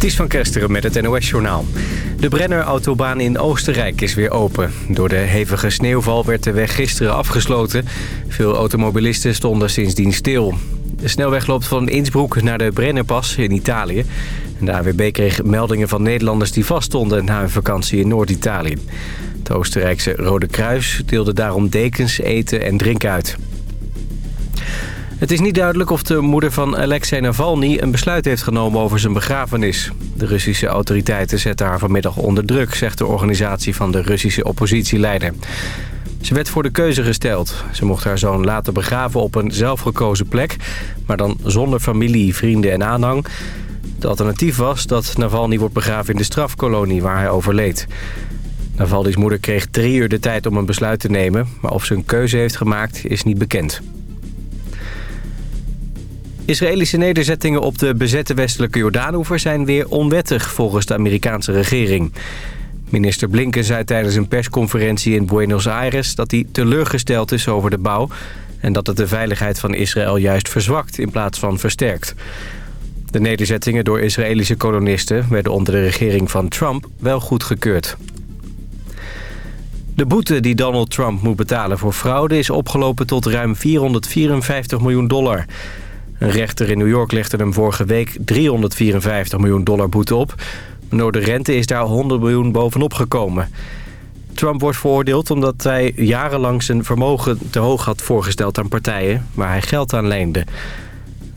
Ties van Kesteren met het NOS-journaal. De Brenner-autobaan in Oostenrijk is weer open. Door de hevige sneeuwval werd de weg gisteren afgesloten. Veel automobilisten stonden sindsdien stil. De snelweg loopt van Innsbruck naar de Brennerpas in Italië. En de AWB kreeg meldingen van Nederlanders die vaststonden na een vakantie in Noord-Italië. Het Oostenrijkse Rode Kruis deelde daarom dekens, eten en drinken uit. Het is niet duidelijk of de moeder van Alexei Navalny een besluit heeft genomen over zijn begrafenis. De Russische autoriteiten zetten haar vanmiddag onder druk, zegt de organisatie van de Russische oppositieleider. Ze werd voor de keuze gesteld. Ze mocht haar zoon laten begraven op een zelfgekozen plek, maar dan zonder familie, vrienden en aanhang. Het alternatief was dat Navalny wordt begraven in de strafkolonie waar hij overleed. Navalny's moeder kreeg drie uur de tijd om een besluit te nemen, maar of ze een keuze heeft gemaakt is niet bekend. Israëlische nederzettingen op de bezette westelijke Jordaanoever zijn weer onwettig volgens de Amerikaanse regering. Minister Blinken zei tijdens een persconferentie in Buenos Aires dat hij teleurgesteld is over de bouw... en dat het de veiligheid van Israël juist verzwakt in plaats van versterkt. De nederzettingen door Israëlische kolonisten werden onder de regering van Trump wel goedgekeurd. De boete die Donald Trump moet betalen voor fraude is opgelopen tot ruim 454 miljoen dollar... Een rechter in New York legde hem vorige week 354 miljoen dollar boete op. door de rente is daar 100 miljoen bovenop gekomen. Trump wordt veroordeeld omdat hij jarenlang zijn vermogen te hoog had voorgesteld aan partijen... waar hij geld aan leende.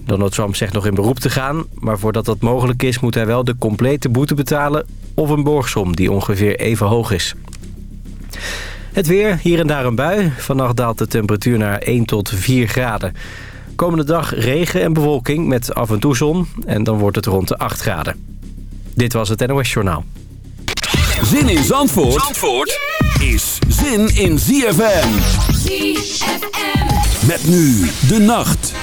Donald Trump zegt nog in beroep te gaan... maar voordat dat mogelijk is moet hij wel de complete boete betalen... of een borgsom die ongeveer even hoog is. Het weer, hier en daar een bui. Vannacht daalt de temperatuur naar 1 tot 4 graden. Komende dag regen en bewolking met af en toe zon. En dan wordt het rond de 8 graden. Dit was het NOS Journaal. Zin in Zandvoort, Zandvoort is zin in ZFM. ZFM. Met nu de nacht.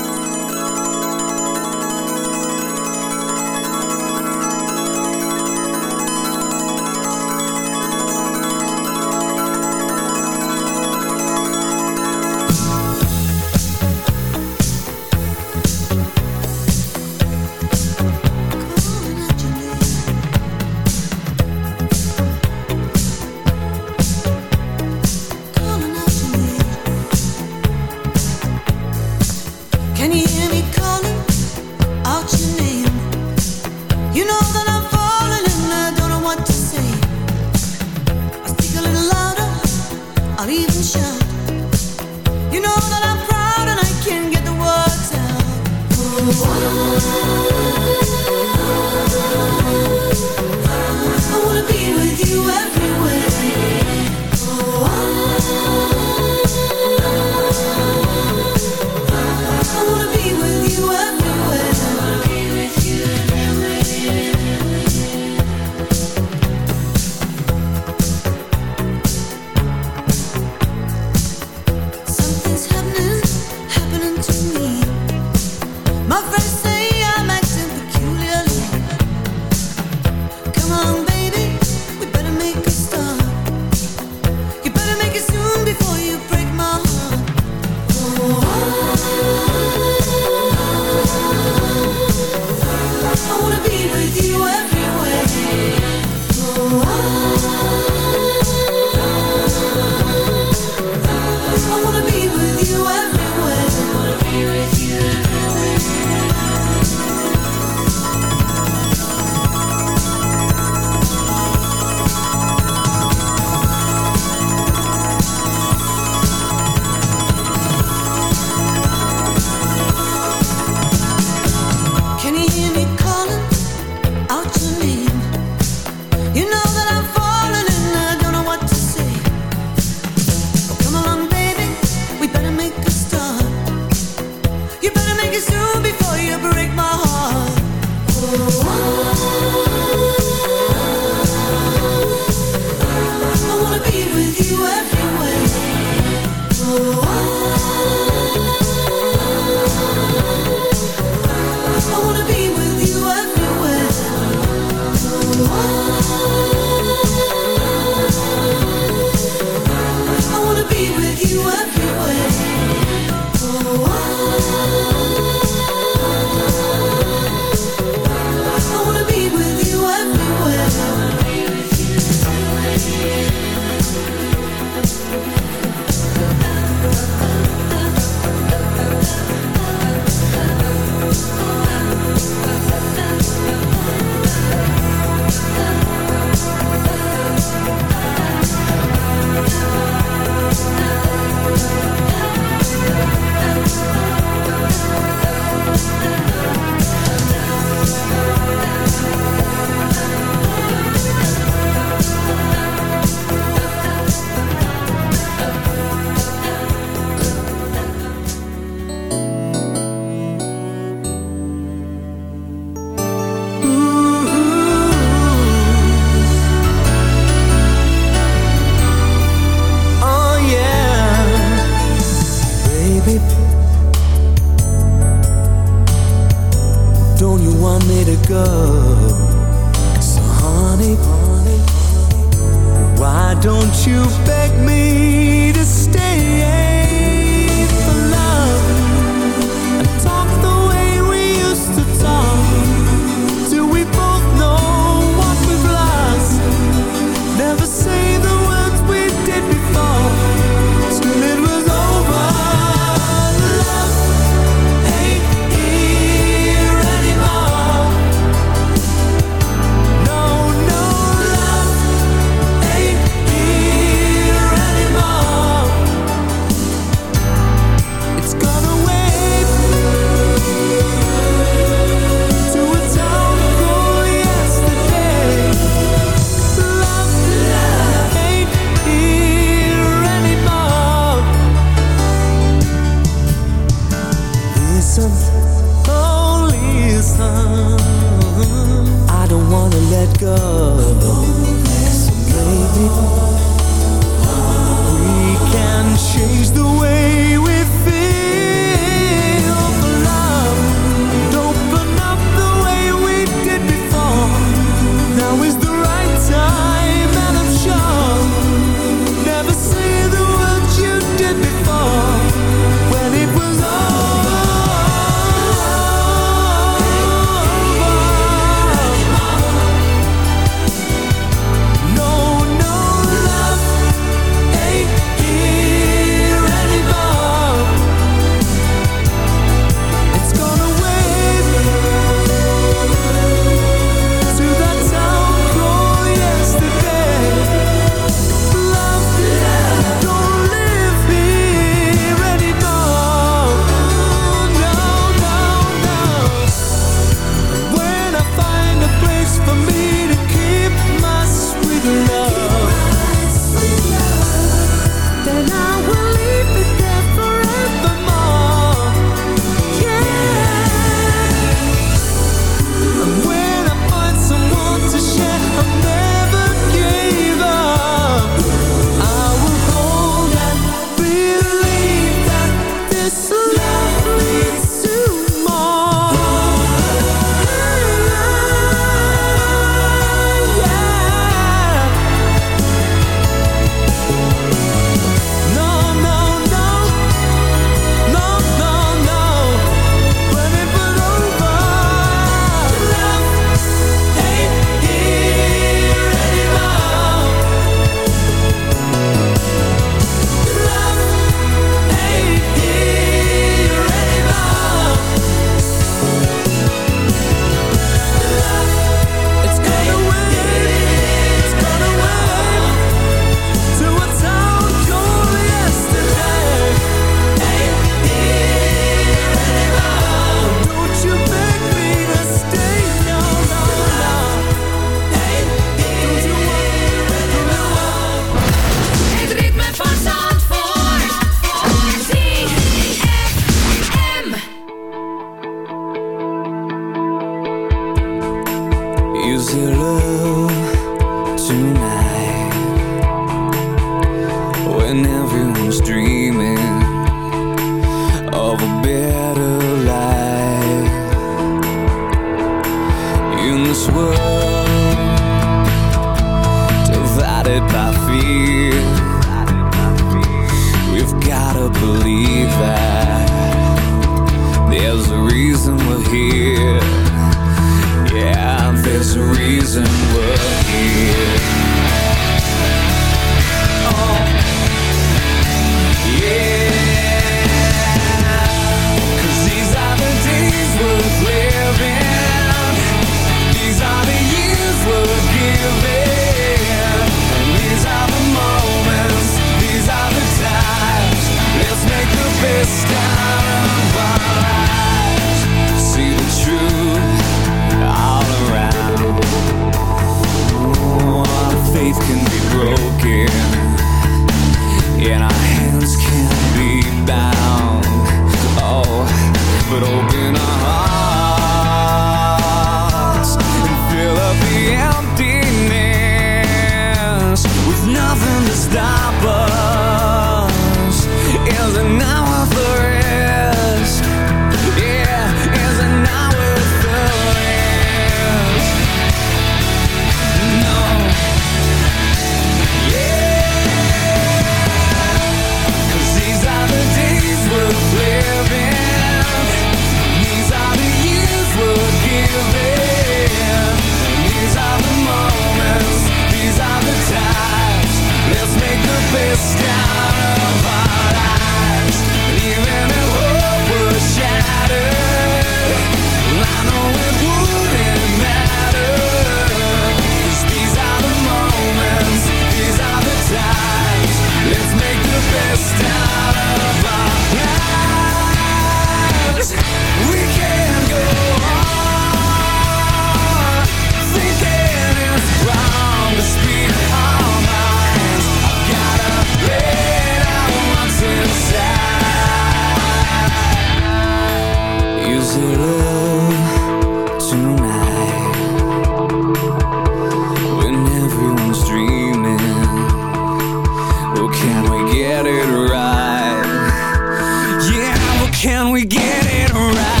Can we get it right?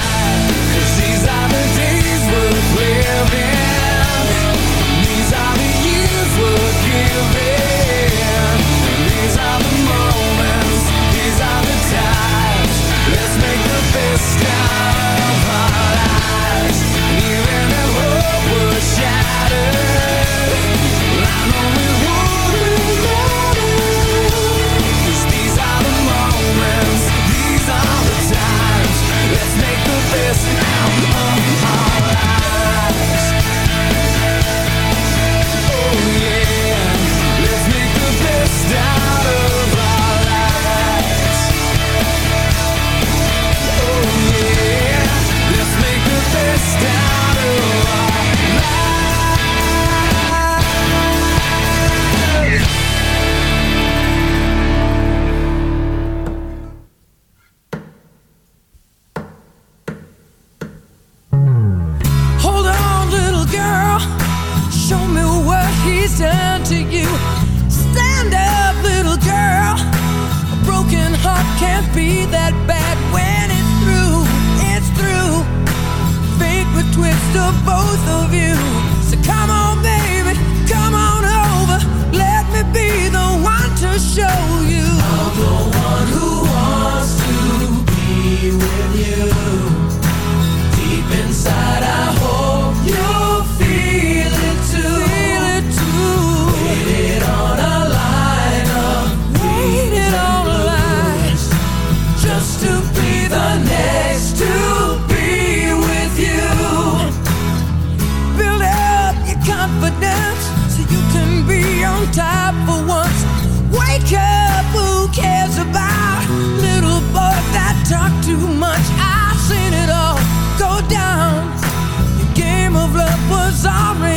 once so you can be on top for once. Wake up, who cares about little boy that talk too much? I've seen it all go down. Your game of love was already.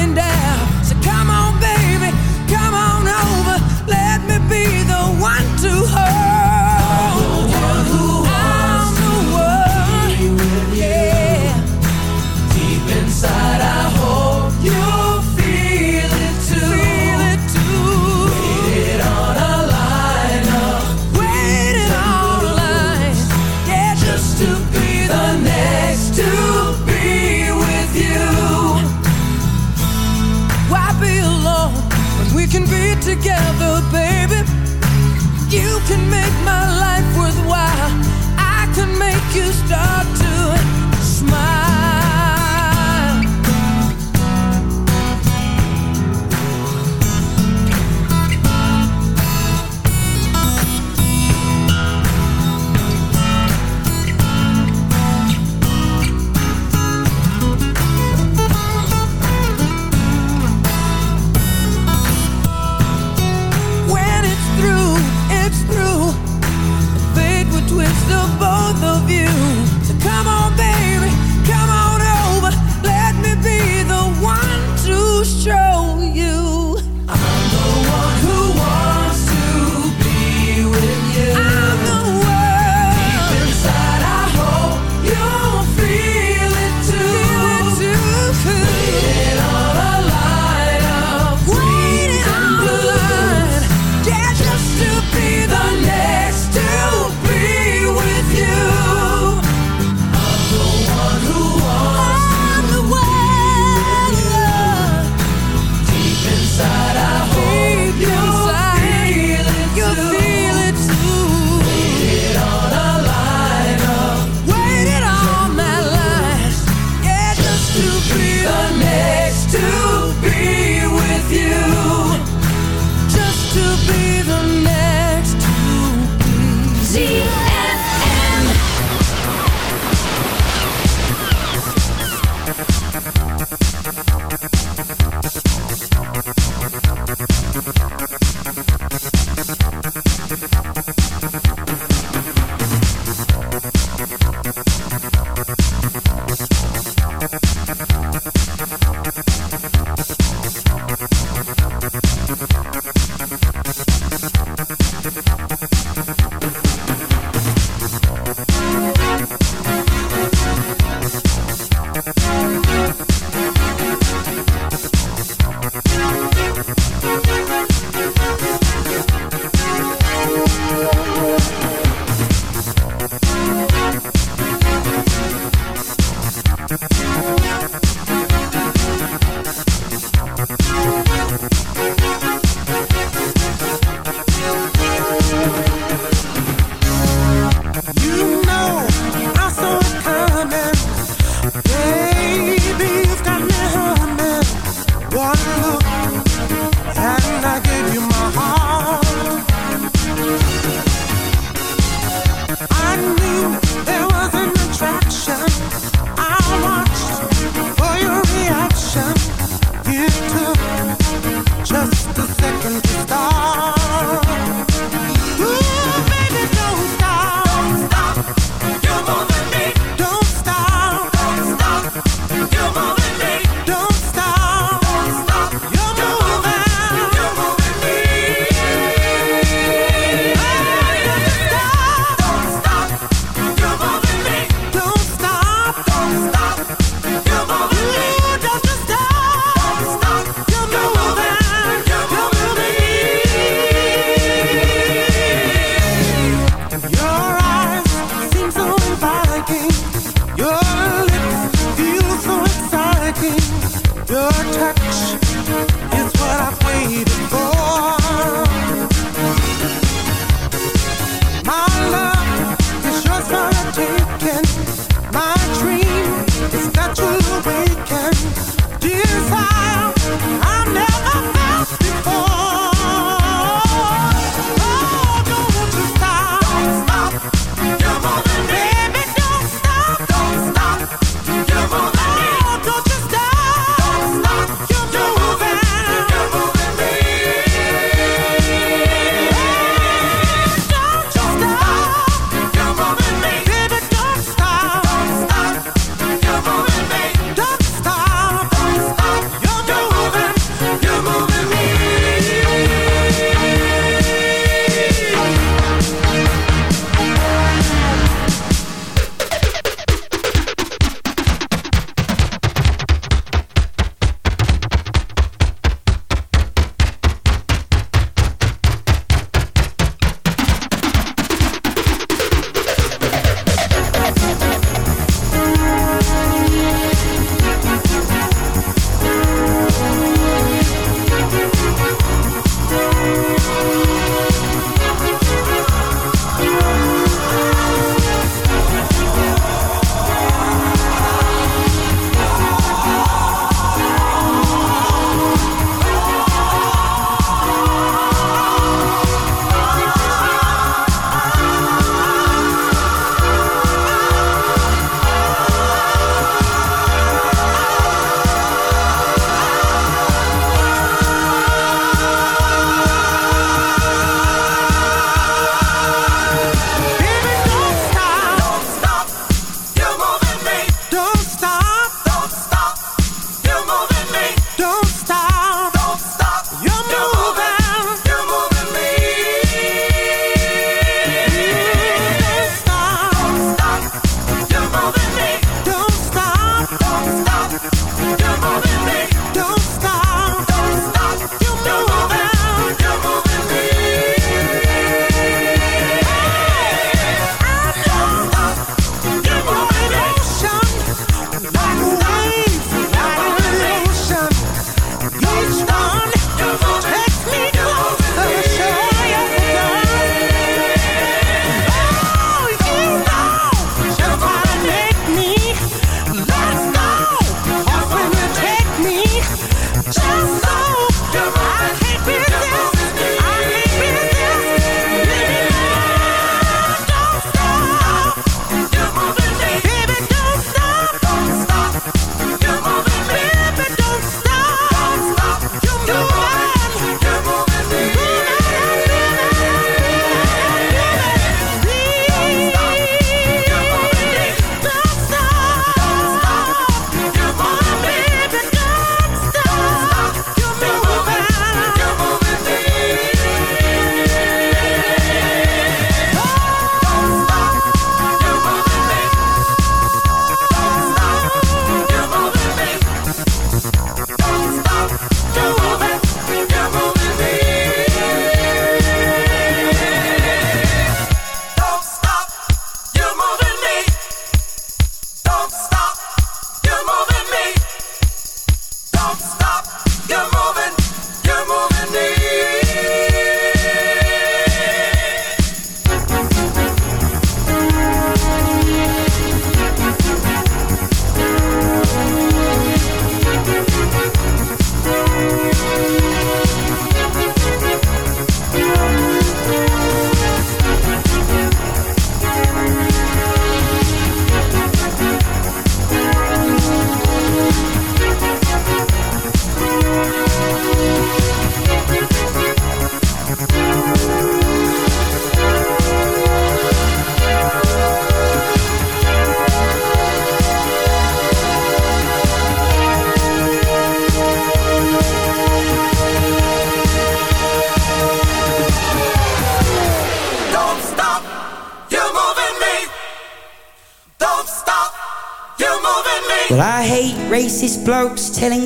Just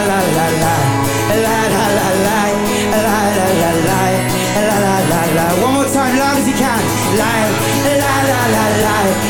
La la la la, la la la la, la la la la, la la la la. One more time, loud as you can. la. La la la la.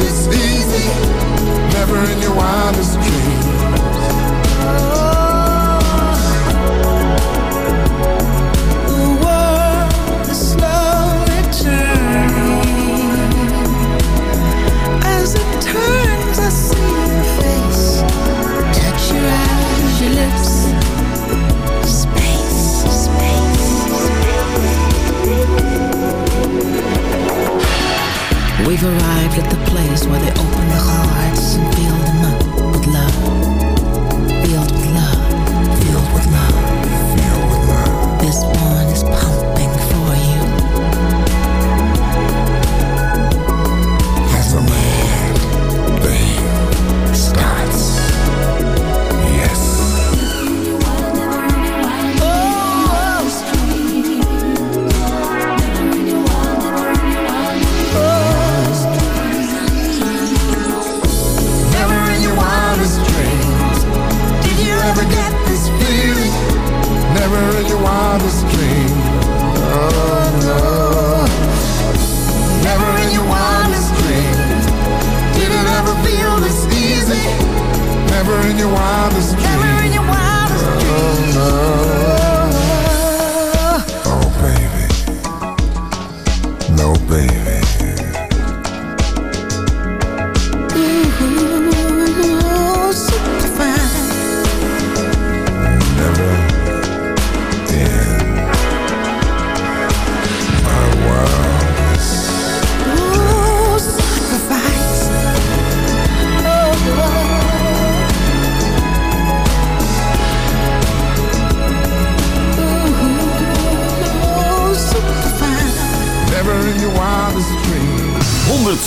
Cause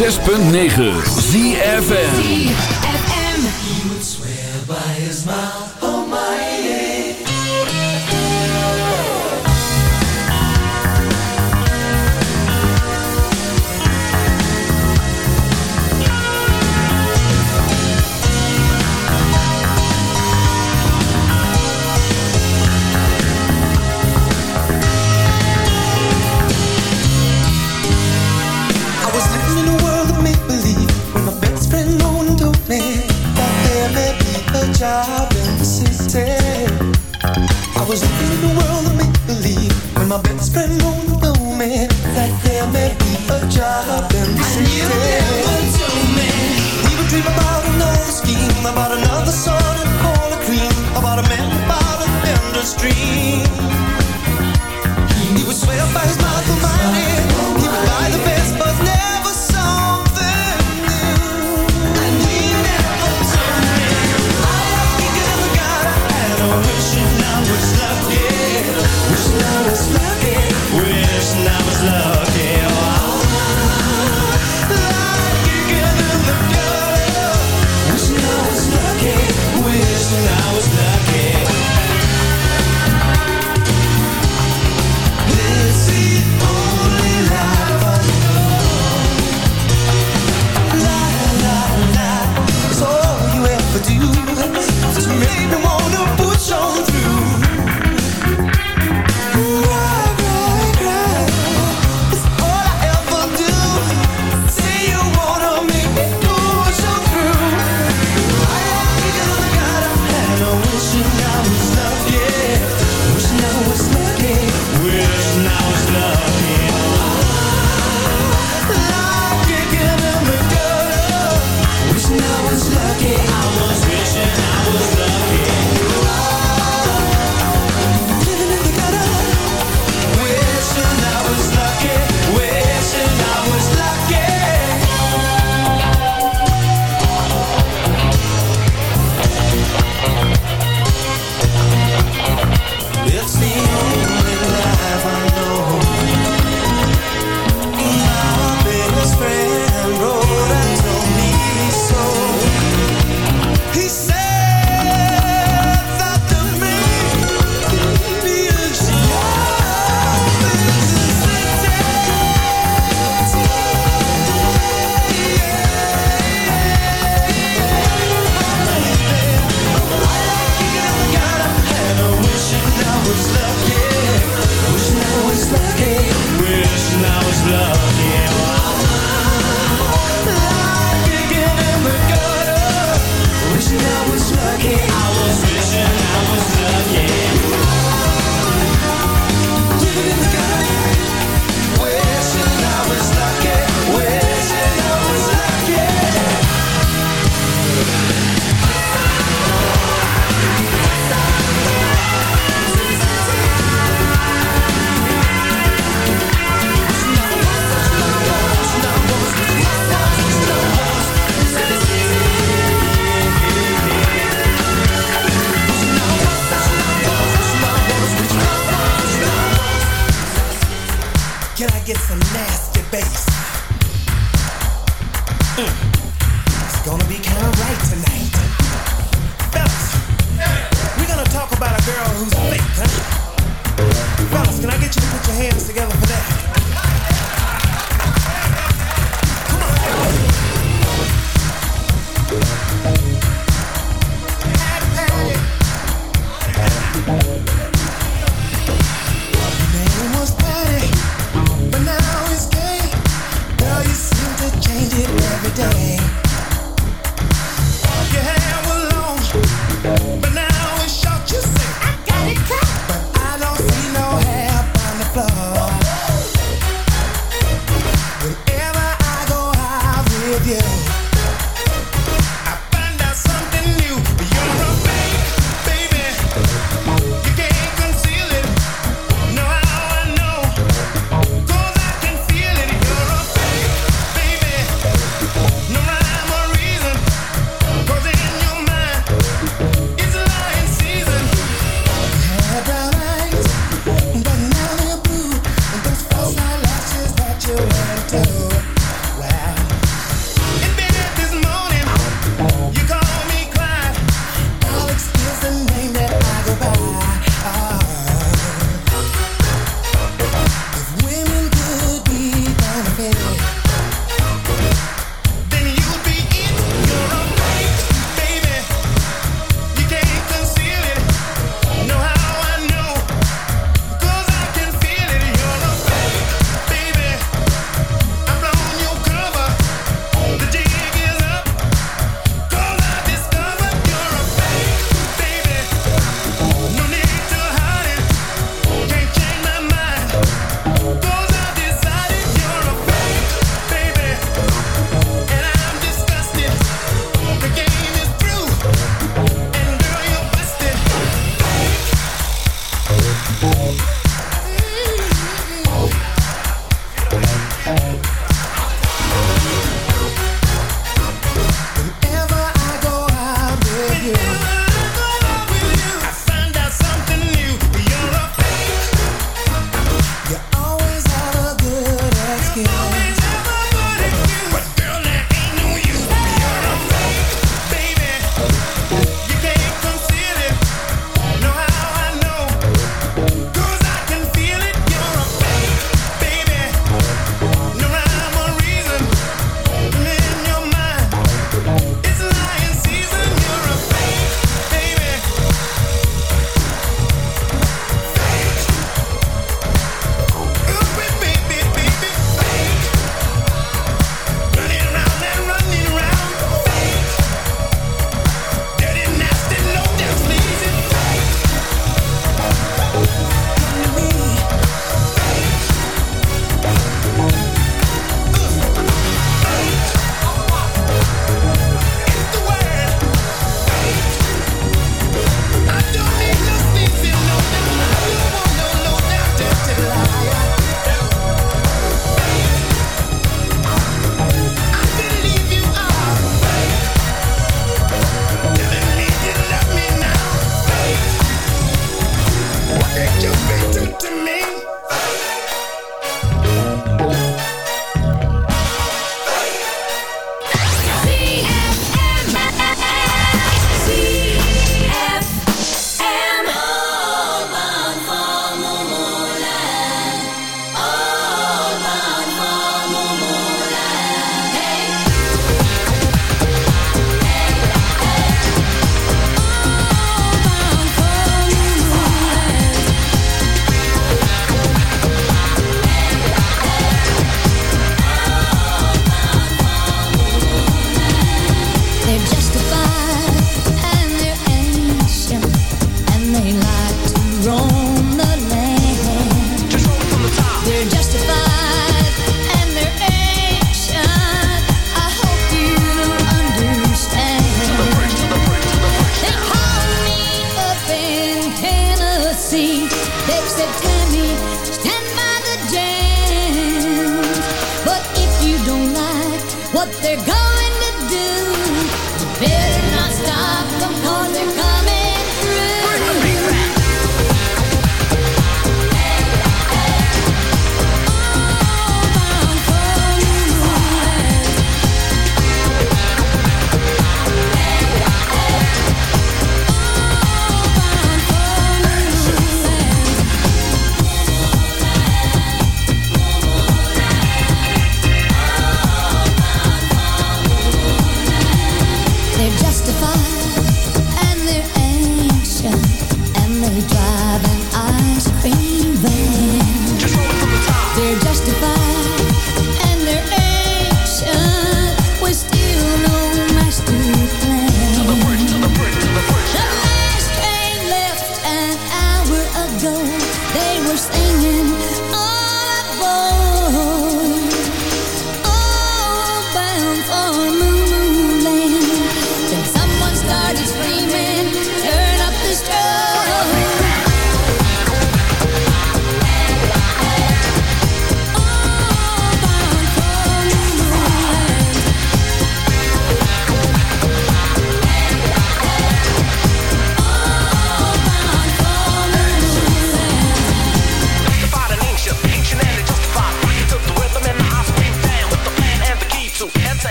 106.9 ZFM. Vendor's. He would swear by his